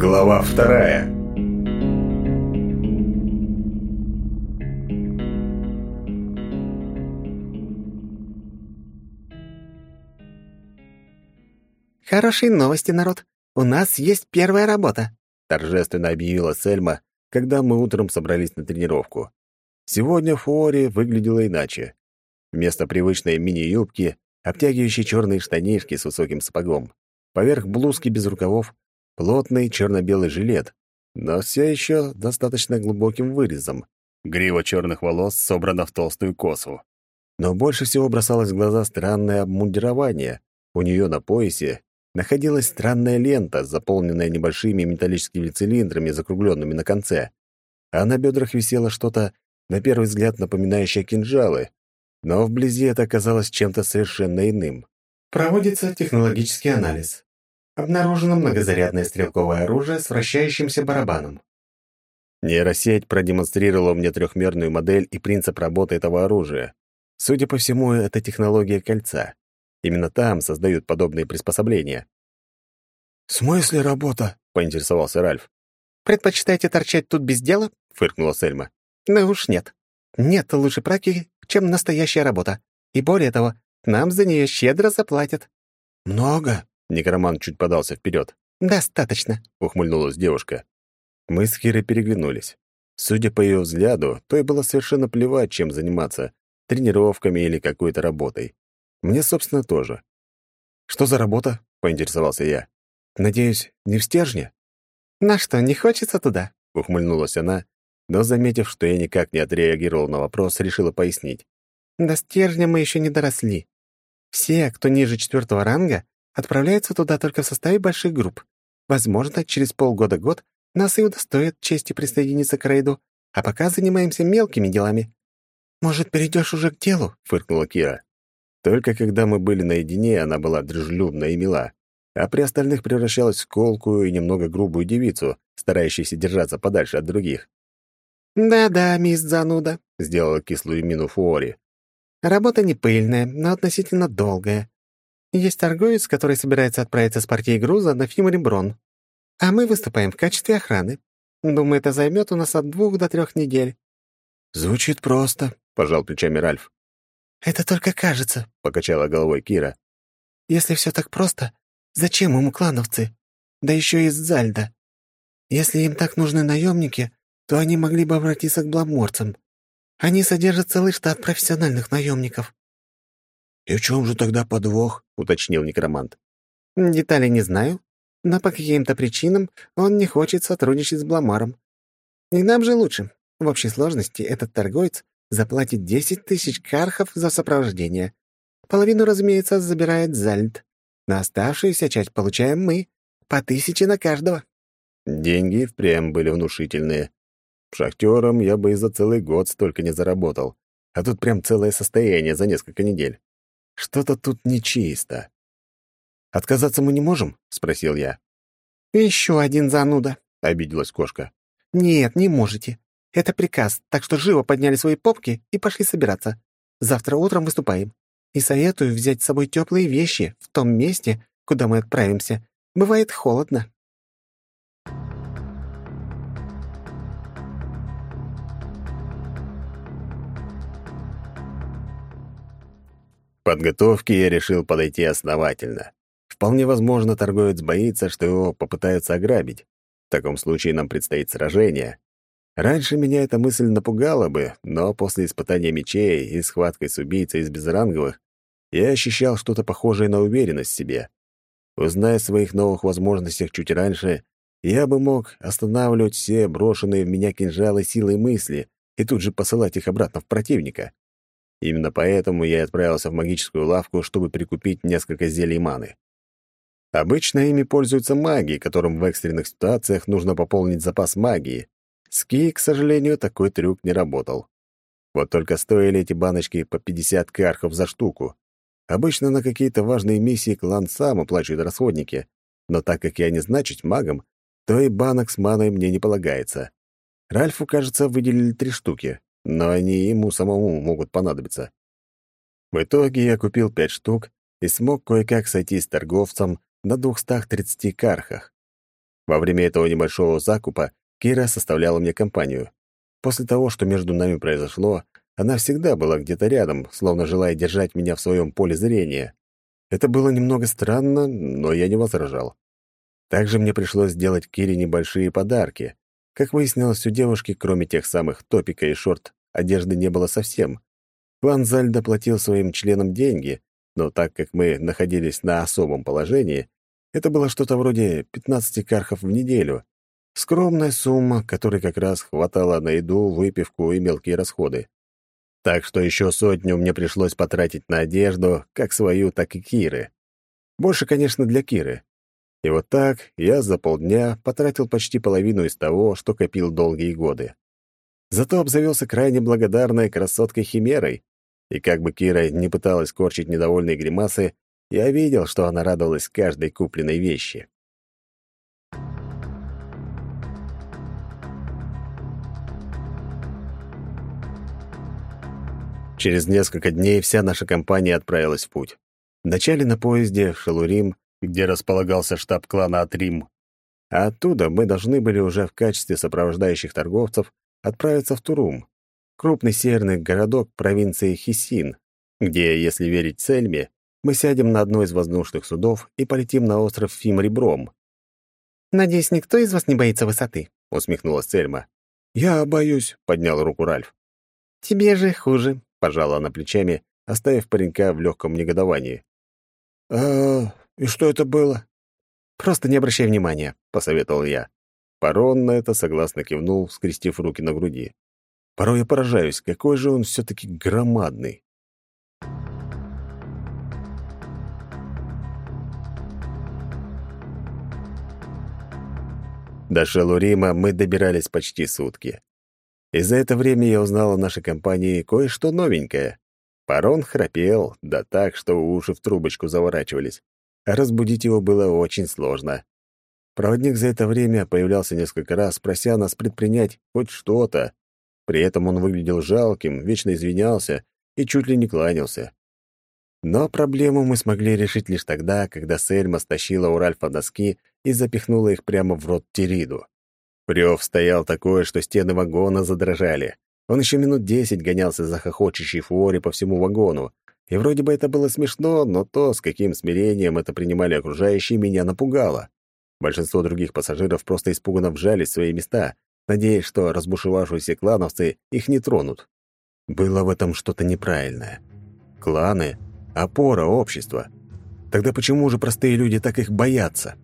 Глава вторая. «Хорошие новости, народ. У нас есть первая работа», — торжественно объявила Сельма, когда мы утром собрались на тренировку. Сегодня Фори выглядела иначе. Вместо привычной мини-юбки — обтягивающие черные штанишки с высоким сапогом. Поверх блузки без рукавов плотный черно-белый жилет, но все еще достаточно глубоким вырезом. Грива черных волос собрана в толстую косу. Но больше всего бросалось в глаза странное обмундирование. У нее на поясе находилась странная лента, заполненная небольшими металлическими цилиндрами, закругленными на конце. А на бедрах висело что-то, на первый взгляд, напоминающее кинжалы. Но вблизи это оказалось чем-то совершенно иным. Проводится технологический анализ обнаружена многозарядная стрелковое оружие с вращающимся барабаном. Нейросеть продемонстрировала мне трехмерную модель и принцип работы этого оружия. Судя по всему, это технология кольца. Именно там создают подобные приспособления. «В смысле работа?» — поинтересовался Ральф. «Предпочитаете торчать тут без дела?» — фыркнула Сельма. «Да уж нет. Нет лучше практики, чем настоящая работа. И более того, нам за нее щедро заплатят». «Много?» Некромант чуть подался вперед. «Достаточно», — ухмыльнулась девушка. Мы с Кирой переглянулись. Судя по ее взгляду, то и было совершенно плевать, чем заниматься — тренировками или какой-то работой. Мне, собственно, тоже. «Что за работа?» — поинтересовался я. «Надеюсь, не в стержне?» «На что, не хочется туда?» — ухмыльнулась она, но, заметив, что я никак не отреагировал на вопрос, решила пояснить. «До стержня мы еще не доросли. Все, кто ниже четвертого ранга, отправляется туда только в составе больших групп. Возможно, через полгода-год нас и удостоят чести присоединиться к рейду, а пока занимаемся мелкими делами». «Может, перейдешь уже к делу?» — фыркнула Кира. Только когда мы были наедине, она была дружелюбна и мила, а при остальных превращалась в колкую и немного грубую девицу, старающуюся держаться подальше от других. «Да-да, мисс Зануда», — сделала кислую мину Фуори. «Работа не пыльная, но относительно долгая. Есть торговец, который собирается отправиться с партией груза на Фимаримброн. А мы выступаем в качестве охраны. Думаю, это займет у нас от двух до трех недель». «Звучит просто», — пожал плечами Ральф. «Это только кажется», — покачала головой Кира. «Если все так просто, зачем ему клановцы? Да еще и с Зальда. Если им так нужны наемники, то они могли бы обратиться к бламорцам. Они содержат целый штат профессиональных наемников. «И в чем же тогда подвох?» — уточнил некромант. Детали не знаю, но по каким-то причинам он не хочет сотрудничать с Бламаром. И нам же лучше. В общей сложности этот торговец заплатит 10 тысяч кархов за сопровождение. Половину, разумеется, забирает Зальд. На оставшуюся часть получаем мы. По тысяче на каждого». Деньги впрямь были внушительные. Шахтером я бы и за целый год столько не заработал. А тут прям целое состояние за несколько недель. Что-то тут нечисто. «Отказаться мы не можем?» — спросил я. «Еще один зануда», — обиделась кошка. «Нет, не можете. Это приказ, так что живо подняли свои попки и пошли собираться. Завтра утром выступаем. И советую взять с собой теплые вещи в том месте, куда мы отправимся. Бывает холодно». подготовке я решил подойти основательно. Вполне возможно, торговец боится, что его попытаются ограбить. В таком случае нам предстоит сражение. Раньше меня эта мысль напугала бы, но после испытания мечей и схваткой с убийцей из безранговых я ощущал что-то похожее на уверенность в себе. Узная о своих новых возможностях чуть раньше, я бы мог останавливать все брошенные в меня кинжалы силы мысли и тут же посылать их обратно в противника. Именно поэтому я отправился в магическую лавку, чтобы прикупить несколько зелий маны. Обычно ими пользуются маги, которым в экстренных ситуациях нужно пополнить запас магии. С Ки, к сожалению, такой трюк не работал. Вот только стоили эти баночки по 50 кархов за штуку. Обычно на какие-то важные миссии клан сам оплачивает расходники, но так как я не значить магом, то и банок с маной мне не полагается. Ральфу, кажется, выделили три штуки но они ему самому могут понадобиться. В итоге я купил пять штук и смог кое-как сойти с торговцем на 230 кархах. Во время этого небольшого закупа Кира составляла мне компанию. После того, что между нами произошло, она всегда была где-то рядом, словно желая держать меня в своем поле зрения. Это было немного странно, но я не возражал. Также мне пришлось сделать Кире небольшие подарки. Как выяснилось, у девушки, кроме тех самых топика и шорт одежды не было совсем. Ван Заль доплатил своим членам деньги, но так как мы находились на особом положении, это было что-то вроде 15 кархов в неделю. Скромная сумма, которой как раз хватало на еду, выпивку и мелкие расходы. Так что еще сотню мне пришлось потратить на одежду, как свою, так и Киры. Больше, конечно, для Киры. И вот так я за полдня потратил почти половину из того, что копил долгие годы зато обзавелся крайне благодарной красоткой Химерой. И как бы Кира не пыталась корчить недовольные гримасы, я видел, что она радовалась каждой купленной вещи. Через несколько дней вся наша компания отправилась в путь. Вначале на поезде в Шелурим, где располагался штаб клана Атрим. А оттуда мы должны были уже в качестве сопровождающих торговцев отправиться в Турум, крупный северный городок провинции Хисин, где, если верить Цельме, мы сядем на одно из воздушных судов и полетим на остров Фимрибром. «Надеюсь, никто из вас не боится высоты?» — усмехнулась Цельма. «Я боюсь», — поднял руку Ральф. «Тебе же хуже», — пожала она плечами, оставив паренька в легком негодовании. -а и что это было?» «Просто не обращай внимания», — посоветовал я. Барон на это согласно кивнул, скрестив руки на груди. Порой я поражаюсь, какой же он все-таки громадный. До Шелурима мы добирались почти сутки. И за это время я узнал о нашей компании кое-что новенькое. Парон храпел, да так, что уши в трубочку заворачивались. Разбудить его было очень сложно. Проводник за это время появлялся несколько раз, прося нас предпринять хоть что-то. При этом он выглядел жалким, вечно извинялся и чуть ли не кланялся. Но проблему мы смогли решить лишь тогда, когда Сельма стащила у Ральфа доски и запихнула их прямо в рот Териду. Рёв стоял такое, что стены вагона задрожали. Он еще минут десять гонялся за хохочущей фуори по всему вагону. И вроде бы это было смешно, но то, с каким смирением это принимали окружающие, меня напугало. Большинство других пассажиров просто испуганно вжались в свои места, надеясь, что разбушевавшиеся клановцы их не тронут. Было в этом что-то неправильное. Кланы — опора общества. Тогда почему же простые люди так их боятся?